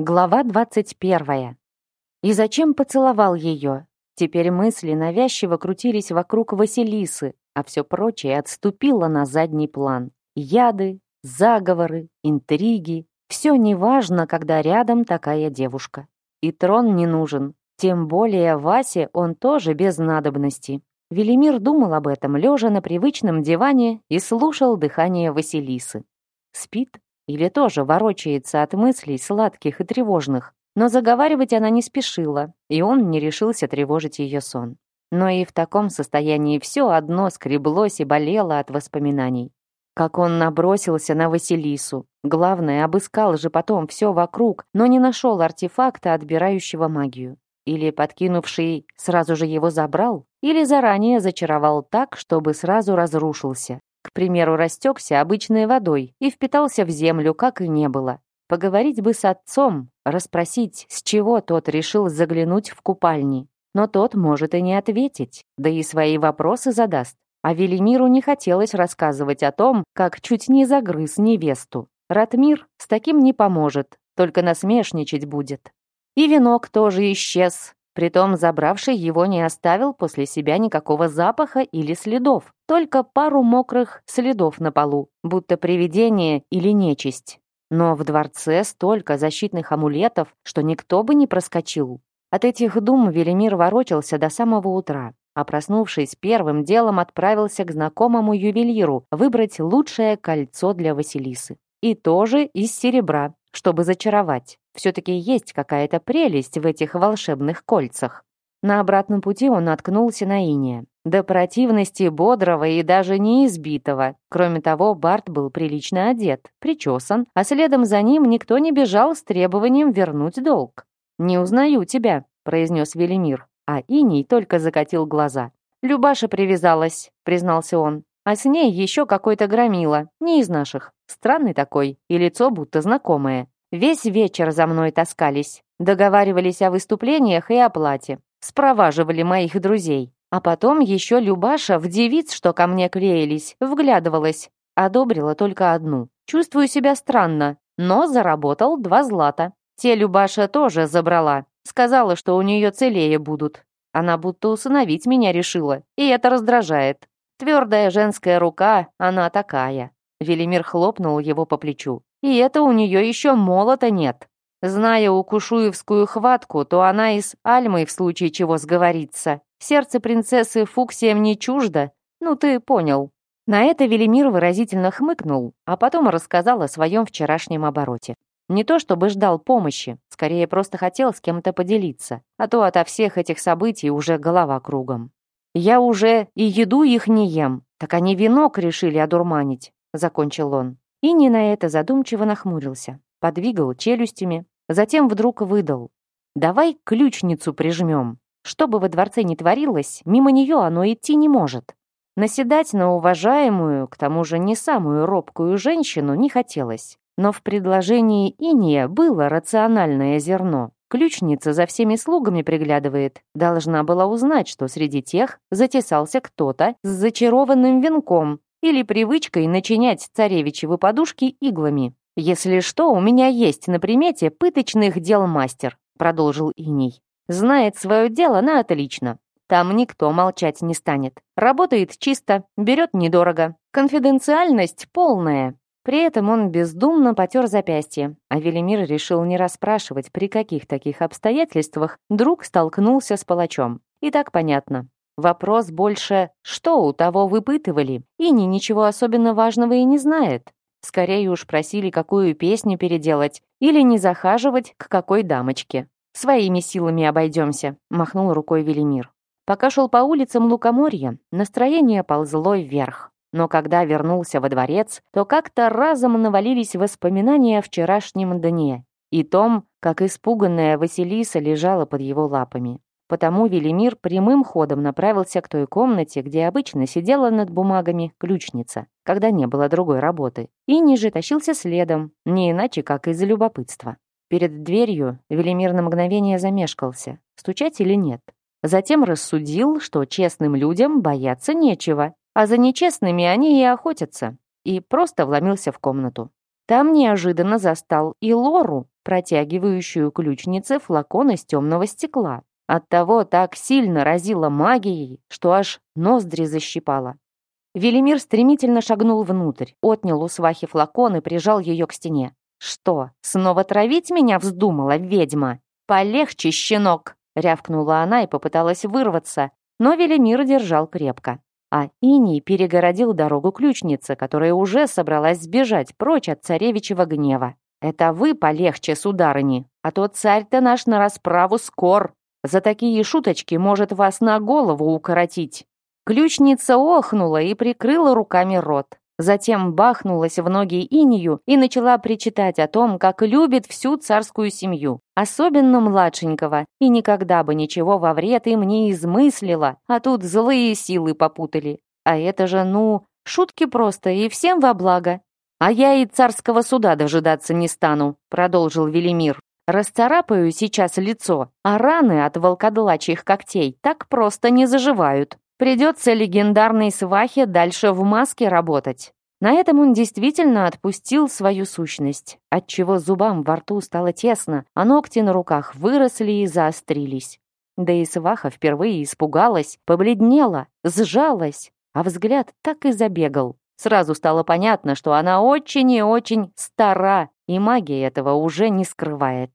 Глава 21. И зачем поцеловал ее? Теперь мысли навязчиво крутились вокруг Василисы, а все прочее отступило на задний план. Яды, заговоры, интриги. Все неважно, когда рядом такая девушка. И трон не нужен. Тем более Васе он тоже без надобности. Велимир думал об этом, лежа на привычном диване и слушал дыхание Василисы. Спит? Или тоже ворочается от мыслей сладких и тревожных. Но заговаривать она не спешила, и он не решился тревожить ее сон. Но и в таком состоянии все одно скреблось и болело от воспоминаний. Как он набросился на Василису. Главное, обыскал же потом все вокруг, но не нашел артефакта, отбирающего магию. Или подкинувший сразу же его забрал, или заранее зачаровал так, чтобы сразу разрушился к примеру, растекся обычной водой и впитался в землю, как и не было. Поговорить бы с отцом, расспросить, с чего тот решил заглянуть в купальни. Но тот может и не ответить, да и свои вопросы задаст. А Велимиру не хотелось рассказывать о том, как чуть не загрыз невесту. Ратмир с таким не поможет, только насмешничать будет. И венок тоже исчез, Притом забравший его не оставил после себя никакого запаха или следов, только пару мокрых следов на полу, будто привидение или нечисть. Но в дворце столько защитных амулетов, что никто бы не проскочил. От этих дум Велимир ворочался до самого утра, а проснувшись первым делом отправился к знакомому ювелиру выбрать лучшее кольцо для Василисы. И тоже из серебра, чтобы зачаровать. Все-таки есть какая-то прелесть в этих волшебных кольцах. На обратном пути он наткнулся на Иния. До противности бодрого и даже неизбитого. Кроме того, Барт был прилично одет, причесан, а следом за ним никто не бежал с требованием вернуть долг. «Не узнаю тебя», — произнес Велимир, а Иний только закатил глаза. «Любаша привязалась», — признался он а с ней еще какой-то громила, не из наших. Странный такой, и лицо будто знакомое. Весь вечер за мной таскались, договаривались о выступлениях и оплате, спроваживали моих друзей. А потом еще Любаша в девиц, что ко мне клеились, вглядывалась. Одобрила только одну. Чувствую себя странно, но заработал два злата. Те Любаша тоже забрала. Сказала, что у нее целее будут. Она будто усыновить меня решила, и это раздражает. Твердая женская рука, она такая. Велимир хлопнул его по плечу. И это у нее еще молота нет. Зная укушуевскую хватку, то она и с Альмой в случае чего сговорится. Сердце принцессы Фуксием не чуждо. Ну ты понял. На это Велимир выразительно хмыкнул, а потом рассказал о своем вчерашнем обороте. Не то чтобы ждал помощи, скорее просто хотел с кем-то поделиться, а то ото всех этих событий уже голова кругом. Я уже и еду их не ем, так они венок решили одурманить», — закончил он. И не на это задумчиво нахмурился, подвигал челюстями, затем вдруг выдал. «Давай ключницу прижмем. Что бы во дворце ни творилось, мимо нее оно идти не может». Наседать на уважаемую, к тому же не самую робкую женщину не хотелось, но в предложении Иния было рациональное зерно. Ключница за всеми слугами приглядывает. Должна была узнать, что среди тех затесался кто-то с зачарованным венком или привычкой начинять царевичевы подушки иглами. «Если что, у меня есть на примете пыточных дел мастер», — продолжил Иний. «Знает свое дело на отлично. Там никто молчать не станет. Работает чисто, берет недорого. Конфиденциальность полная. При этом он бездумно потер запястье, а Велимир решил не расспрашивать, при каких таких обстоятельствах друг столкнулся с палачом. И так понятно. Вопрос больше, что у того выпытывали, и ни ничего особенно важного и не знает. Скорее уж просили, какую песню переделать, или не захаживать к какой дамочке. «Своими силами обойдемся», — махнул рукой Велимир. Пока шел по улицам Лукоморья, настроение ползло вверх. Но когда вернулся во дворец, то как-то разом навалились воспоминания о вчерашнем дне и том, как испуганная Василиса лежала под его лапами. Потому Велимир прямым ходом направился к той комнате, где обычно сидела над бумагами ключница, когда не было другой работы, и ниже тащился следом, не иначе, как из любопытства. Перед дверью Велимир на мгновение замешкался, стучать или нет. Затем рассудил, что честным людям бояться нечего, а за нечестными они и охотятся. И просто вломился в комнату. Там неожиданно застал и Лору, протягивающую ключнице флакон из темного стекла. Оттого так сильно разило магией, что аж ноздри защипало. Велимир стремительно шагнул внутрь, отнял у свахи флакон и прижал ее к стене. «Что, снова травить меня вздумала ведьма? Полегче, щенок!» рявкнула она и попыталась вырваться, но Велимир держал крепко а Иний перегородил дорогу ключнице, которая уже собралась сбежать прочь от царевичьего гнева. «Это вы полегче, сударыни, а то царь-то наш на расправу скор. За такие шуточки может вас на голову укоротить». Ключница охнула и прикрыла руками рот. Затем бахнулась в ноги Инию и начала причитать о том, как любит всю царскую семью, особенно младшенького, и никогда бы ничего во вред им не измыслила, а тут злые силы попутали. А это же, ну, шутки просто и всем во благо. «А я и царского суда дожидаться не стану», — продолжил Велимир. «Расцарапаю сейчас лицо, а раны от волкодлачьих когтей так просто не заживают». Придется легендарной свахе дальше в маске работать. На этом он действительно отпустил свою сущность, отчего зубам во рту стало тесно, а ногти на руках выросли и заострились. Да и сваха впервые испугалась, побледнела, сжалась, а взгляд так и забегал. Сразу стало понятно, что она очень и очень стара, и магия этого уже не скрывает.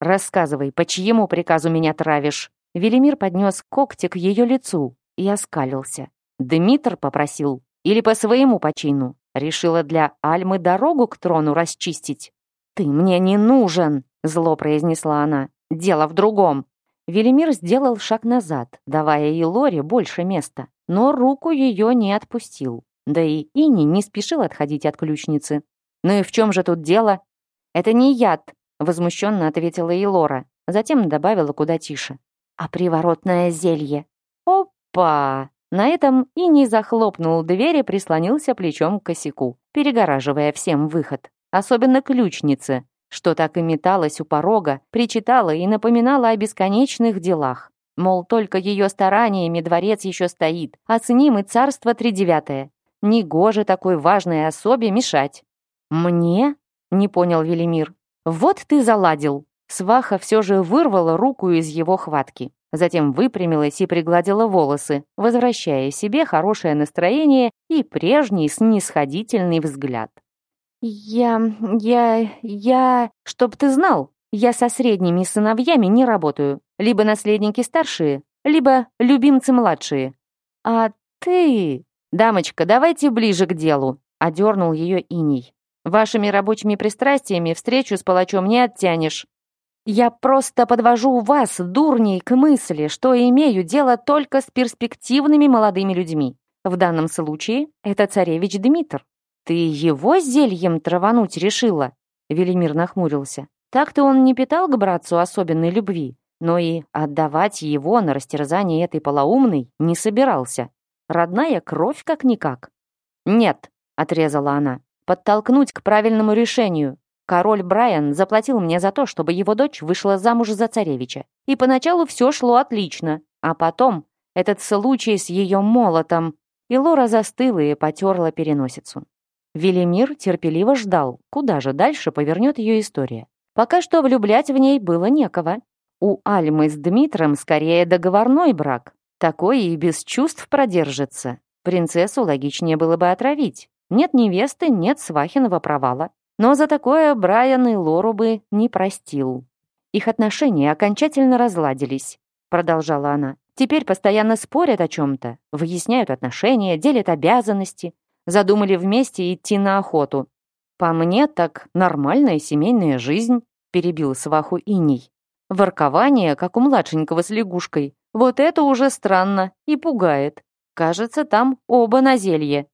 «Рассказывай, по чьему приказу меня травишь?» Велимир поднес когти к ее лицу, я скалился. Дмитр попросил. Или по своему почину. Решила для Альмы дорогу к трону расчистить. «Ты мне не нужен!» — зло произнесла она. «Дело в другом!» Велимир сделал шаг назад, давая и Лоре больше места, но руку ее не отпустил. Да и Ини не спешил отходить от ключницы. «Ну и в чем же тут дело?» «Это не яд», — возмущенно ответила Илора, затем добавила куда тише. «А приворотное зелье?» Оп. Опа! На этом и не захлопнул дверь и прислонился плечом к косяку, перегораживая всем выход. Особенно ключнице, что так и металась у порога, причитала и напоминала о бесконечных делах. Мол, только ее стараниями дворец еще стоит, а с ним и царство тридевятое. Негоже такой важной особе мешать. «Мне?» — не понял Велимир. «Вот ты заладил!» Сваха все же вырвала руку из его хватки. Затем выпрямилась и пригладила волосы, возвращая себе хорошее настроение и прежний снисходительный взгляд. «Я... я... я... чтоб ты знал, я со средними сыновьями не работаю. Либо наследники старшие, либо любимцы младшие. А ты... Дамочка, давайте ближе к делу», — одернул ее иней. «Вашими рабочими пристрастиями встречу с палачом не оттянешь. Я просто подвожу вас, дурней, к мысли, что имею дело только с перспективными молодыми людьми. В данном случае это царевич Дмитр. Ты его зельем травануть решила?» Велимир нахмурился. «Так-то он не питал к братцу особенной любви, но и отдавать его на растерзание этой полоумной не собирался. Родная кровь как-никак». «Нет», — отрезала она, — «подтолкнуть к правильному решению. Король Брайан заплатил мне за то, чтобы его дочь вышла замуж за царевича. И поначалу все шло отлично, а потом этот случай с ее молотом. И Лора застыла и потерла переносицу. Велимир терпеливо ждал, куда же дальше повернет ее история. Пока что влюблять в ней было некого. У Альмы с Дмитром скорее договорной брак. Такой и без чувств продержится. Принцессу логичнее было бы отравить. Нет невесты, нет свахиного провала. Но за такое Брайан и Лору бы не простил. Их отношения окончательно разладились, продолжала она. Теперь постоянно спорят о чем-то, выясняют отношения, делят обязанности, задумали вместе идти на охоту. По мне так нормальная семейная жизнь, перебил сваху Иней. Воркование, как у младшенького с лягушкой. Вот это уже странно и пугает. Кажется, там оба на зелье.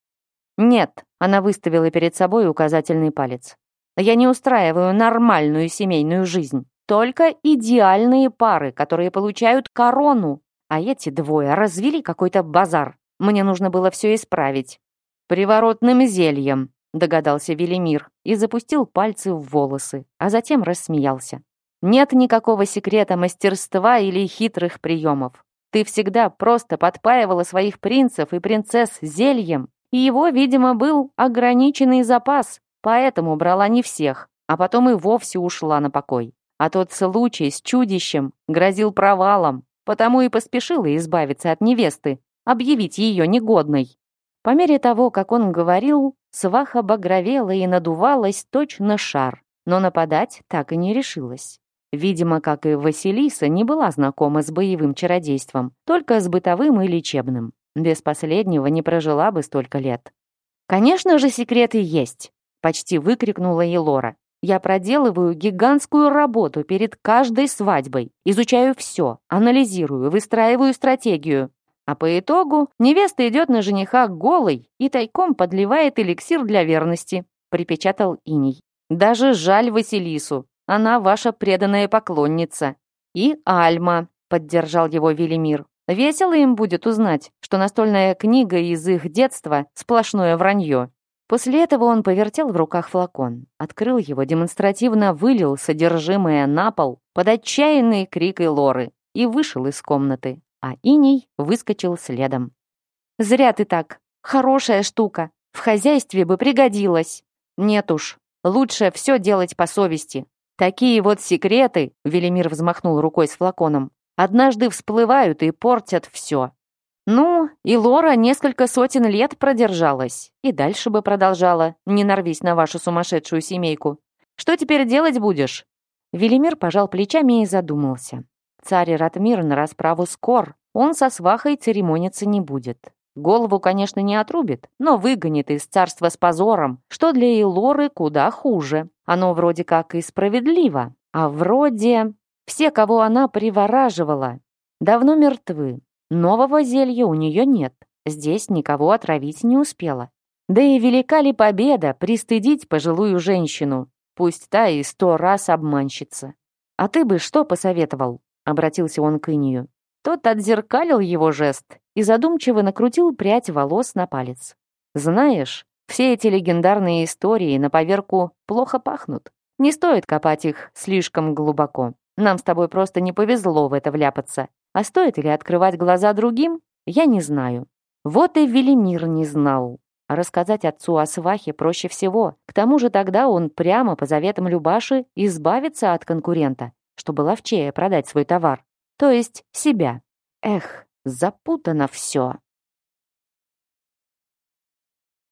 «Нет», — она выставила перед собой указательный палец. «Я не устраиваю нормальную семейную жизнь. Только идеальные пары, которые получают корону. А эти двое развели какой-то базар. Мне нужно было все исправить». «Приворотным зельем», — догадался Велимир и запустил пальцы в волосы, а затем рассмеялся. «Нет никакого секрета мастерства или хитрых приемов. Ты всегда просто подпаивала своих принцев и принцесс зельем, и его, видимо, был ограниченный запас, поэтому брала не всех, а потом и вовсе ушла на покой. А тот случай с чудищем грозил провалом, потому и поспешила избавиться от невесты, объявить ее негодной. По мере того, как он говорил, сваха багровела и надувалась точно шар, но нападать так и не решилась. Видимо, как и Василиса, не была знакома с боевым чародейством, только с бытовым и лечебным. Без последнего не прожила бы столько лет. «Конечно же, секреты есть!» — почти выкрикнула Елора. «Я проделываю гигантскую работу перед каждой свадьбой, изучаю все, анализирую, выстраиваю стратегию, а по итогу невеста идет на жениха голой и тайком подливает эликсир для верности», — припечатал Иний. «Даже жаль Василису. Она ваша преданная поклонница». «И Альма», — поддержал его Велимир. Весело им будет узнать, что настольная книга из их детства — сплошное вранье. После этого он повертел в руках флакон, открыл его, демонстративно вылил содержимое на пол под отчаянный крик Лоры и вышел из комнаты, а Иней выскочил следом. «Зря ты так. Хорошая штука. В хозяйстве бы пригодилась. Нет уж, лучше все делать по совести. Такие вот секреты, Велимир взмахнул рукой с флаконом, однажды всплывают и портят все. Ну, и Лора несколько сотен лет продержалась, и дальше бы продолжала, не нарвись на вашу сумасшедшую семейку. Что теперь делать будешь?» Велимир пожал плечами и задумался. Царь Ратмир на расправу скор, он со свахой церемониться не будет. Голову, конечно, не отрубит, но выгонит из царства с позором, что для Илоры куда хуже. Оно вроде как и справедливо, а вроде... Все, кого она привораживала, давно мертвы. Нового зелья у нее нет. Здесь никого отравить не успела. Да и велика ли победа пристыдить пожилую женщину, пусть та и сто раз обманщица. «А ты бы что посоветовал?» — обратился он к Инию. Тот отзеркалил его жест и задумчиво накрутил прядь волос на палец. «Знаешь, все эти легендарные истории на поверку плохо пахнут. Не стоит копать их слишком глубоко. Нам с тобой просто не повезло в это вляпаться. А стоит ли открывать глаза другим, я не знаю. Вот и Велимир не знал. А рассказать отцу о свахе проще всего. К тому же тогда он прямо по заветам Любаши избавится от конкурента, чтобы ловчее продать свой товар. То есть себя. Эх, запутано все.